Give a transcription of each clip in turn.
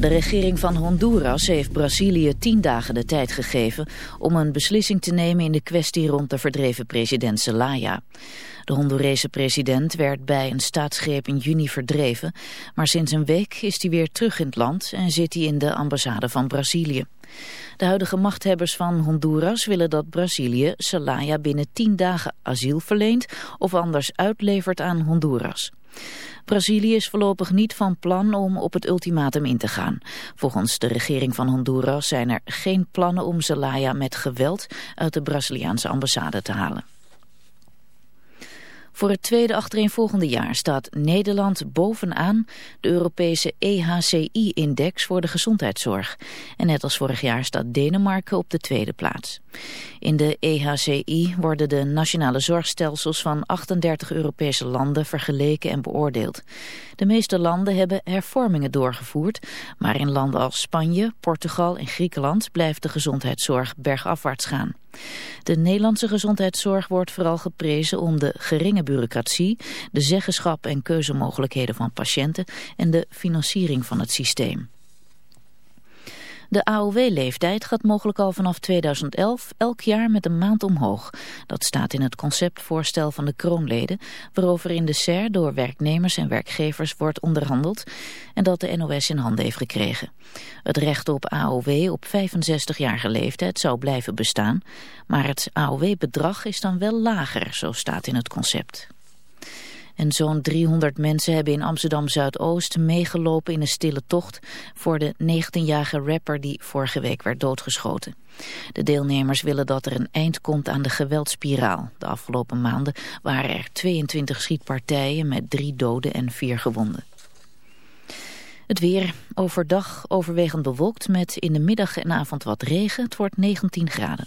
De regering van Honduras heeft Brazilië tien dagen de tijd gegeven... om een beslissing te nemen in de kwestie rond de verdreven president Zelaya. De Hondurese president werd bij een staatsgreep in juni verdreven... maar sinds een week is hij weer terug in het land en zit hij in de ambassade van Brazilië. De huidige machthebbers van Honduras willen dat Brazilië Zelaya binnen tien dagen asiel verleent... of anders uitlevert aan Honduras. Brazilië is voorlopig niet van plan om op het ultimatum in te gaan. Volgens de regering van Honduras zijn er geen plannen om Zelaya met geweld uit de Braziliaanse ambassade te halen. Voor het tweede achtereenvolgende jaar staat Nederland bovenaan de Europese EHCI-index voor de gezondheidszorg. En net als vorig jaar staat Denemarken op de tweede plaats. In de EHCI worden de nationale zorgstelsels van 38 Europese landen vergeleken en beoordeeld. De meeste landen hebben hervormingen doorgevoerd, maar in landen als Spanje, Portugal en Griekenland blijft de gezondheidszorg bergafwaarts gaan. De Nederlandse gezondheidszorg wordt vooral geprezen om de geringe bureaucratie, de zeggenschap en keuzemogelijkheden van patiënten en de financiering van het systeem. De AOW-leeftijd gaat mogelijk al vanaf 2011 elk jaar met een maand omhoog. Dat staat in het conceptvoorstel van de kroonleden, waarover in de SER door werknemers en werkgevers wordt onderhandeld en dat de NOS in handen heeft gekregen. Het recht op AOW op 65-jarige leeftijd zou blijven bestaan, maar het AOW-bedrag is dan wel lager, zo staat in het concept. En zo'n 300 mensen hebben in Amsterdam-Zuidoost meegelopen in een stille tocht voor de 19-jarige rapper die vorige week werd doodgeschoten. De deelnemers willen dat er een eind komt aan de geweldspiraal. De afgelopen maanden waren er 22 schietpartijen met drie doden en vier gewonden. Het weer overdag overwegend bewolkt met in de middag en avond wat regen. Het wordt 19 graden.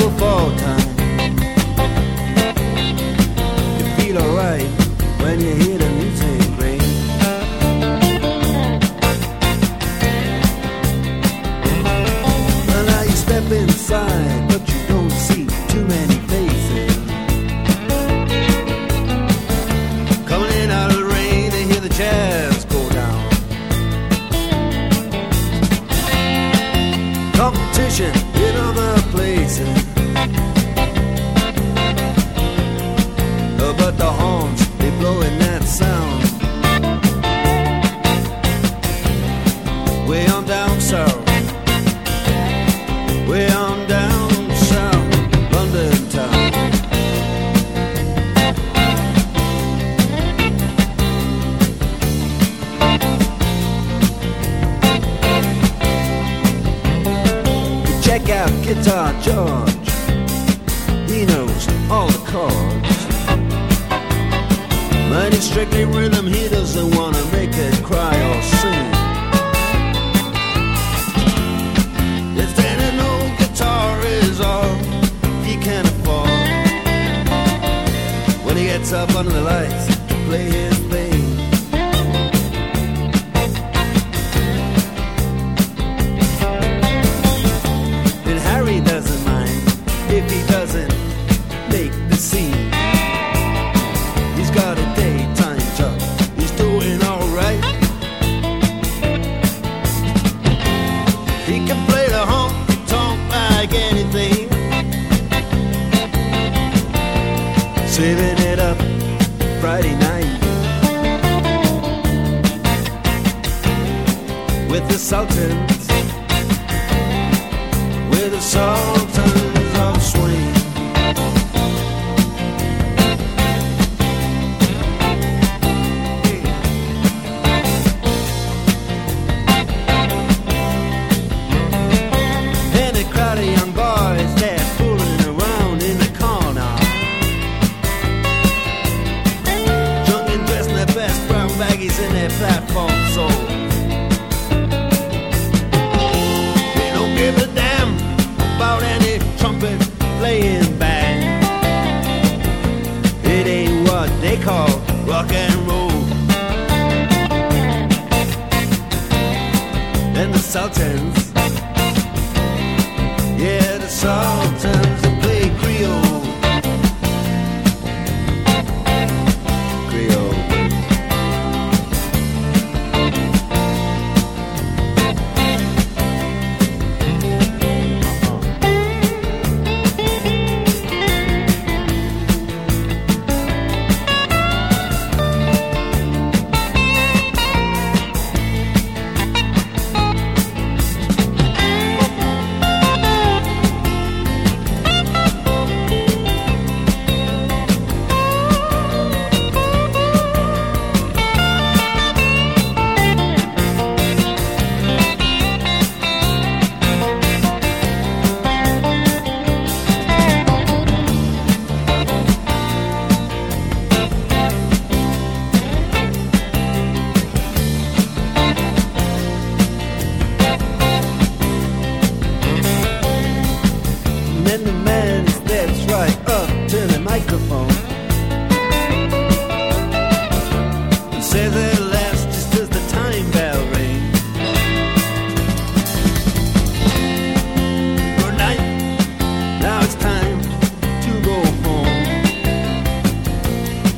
trouble for time. with the Sultans, with the Sultans. man steps right up to the microphone. He says it last just as the time bell rings. Good night, now it's time to go home.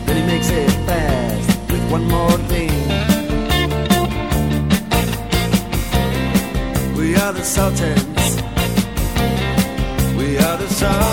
Then he makes it fast with one more thing. We are the Sultan song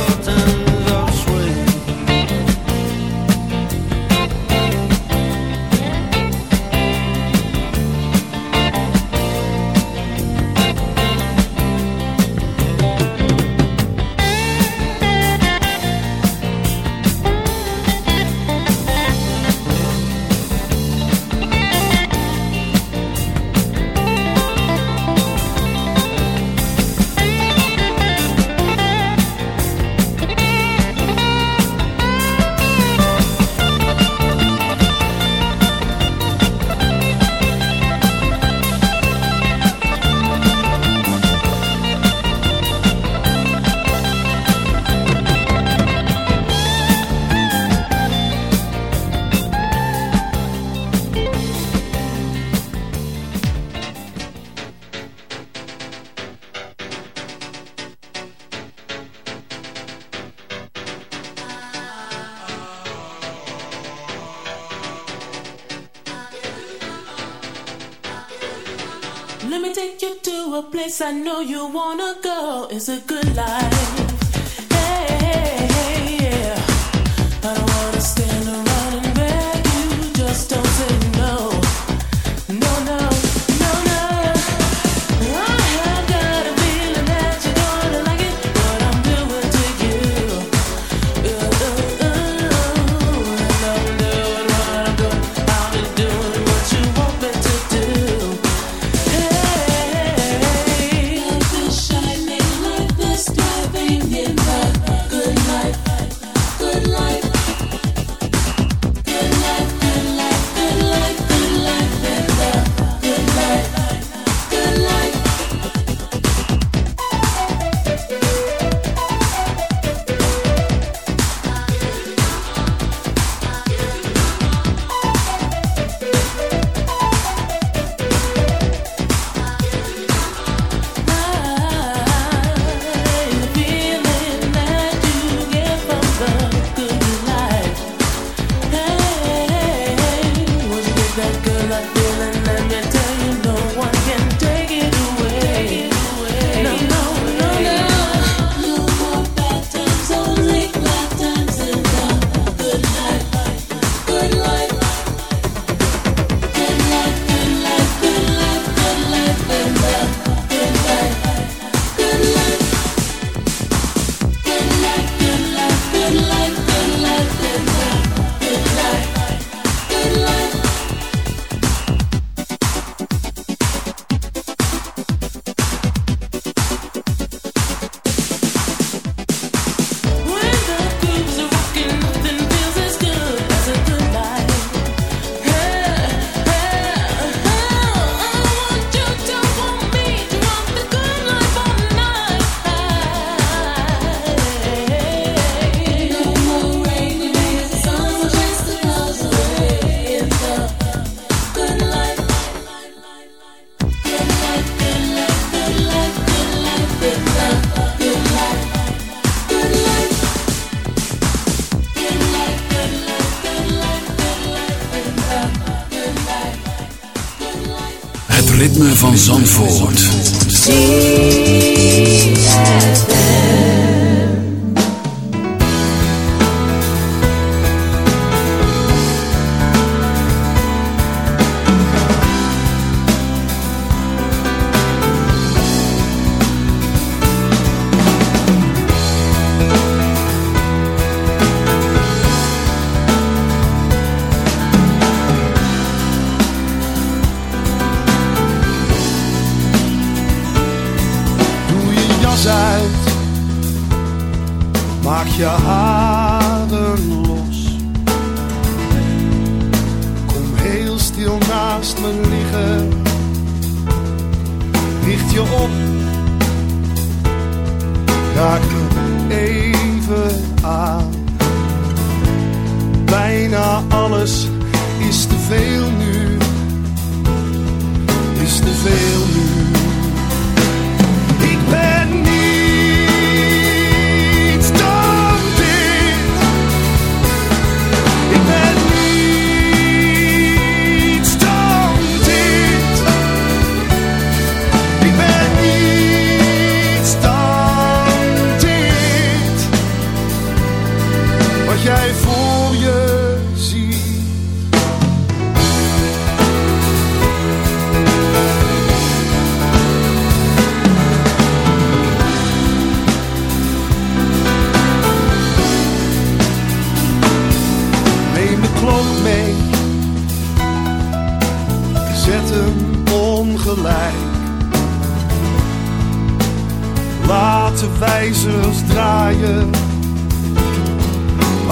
Zandvoort.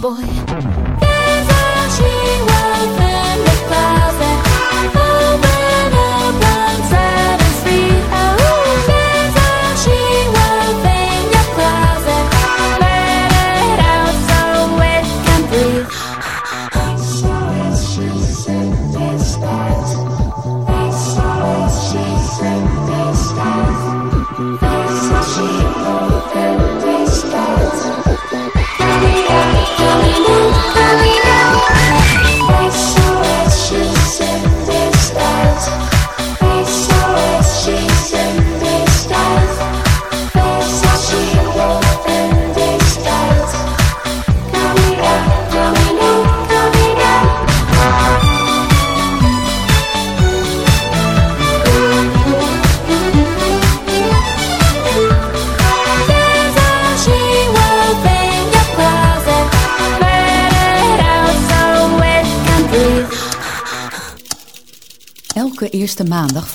boy.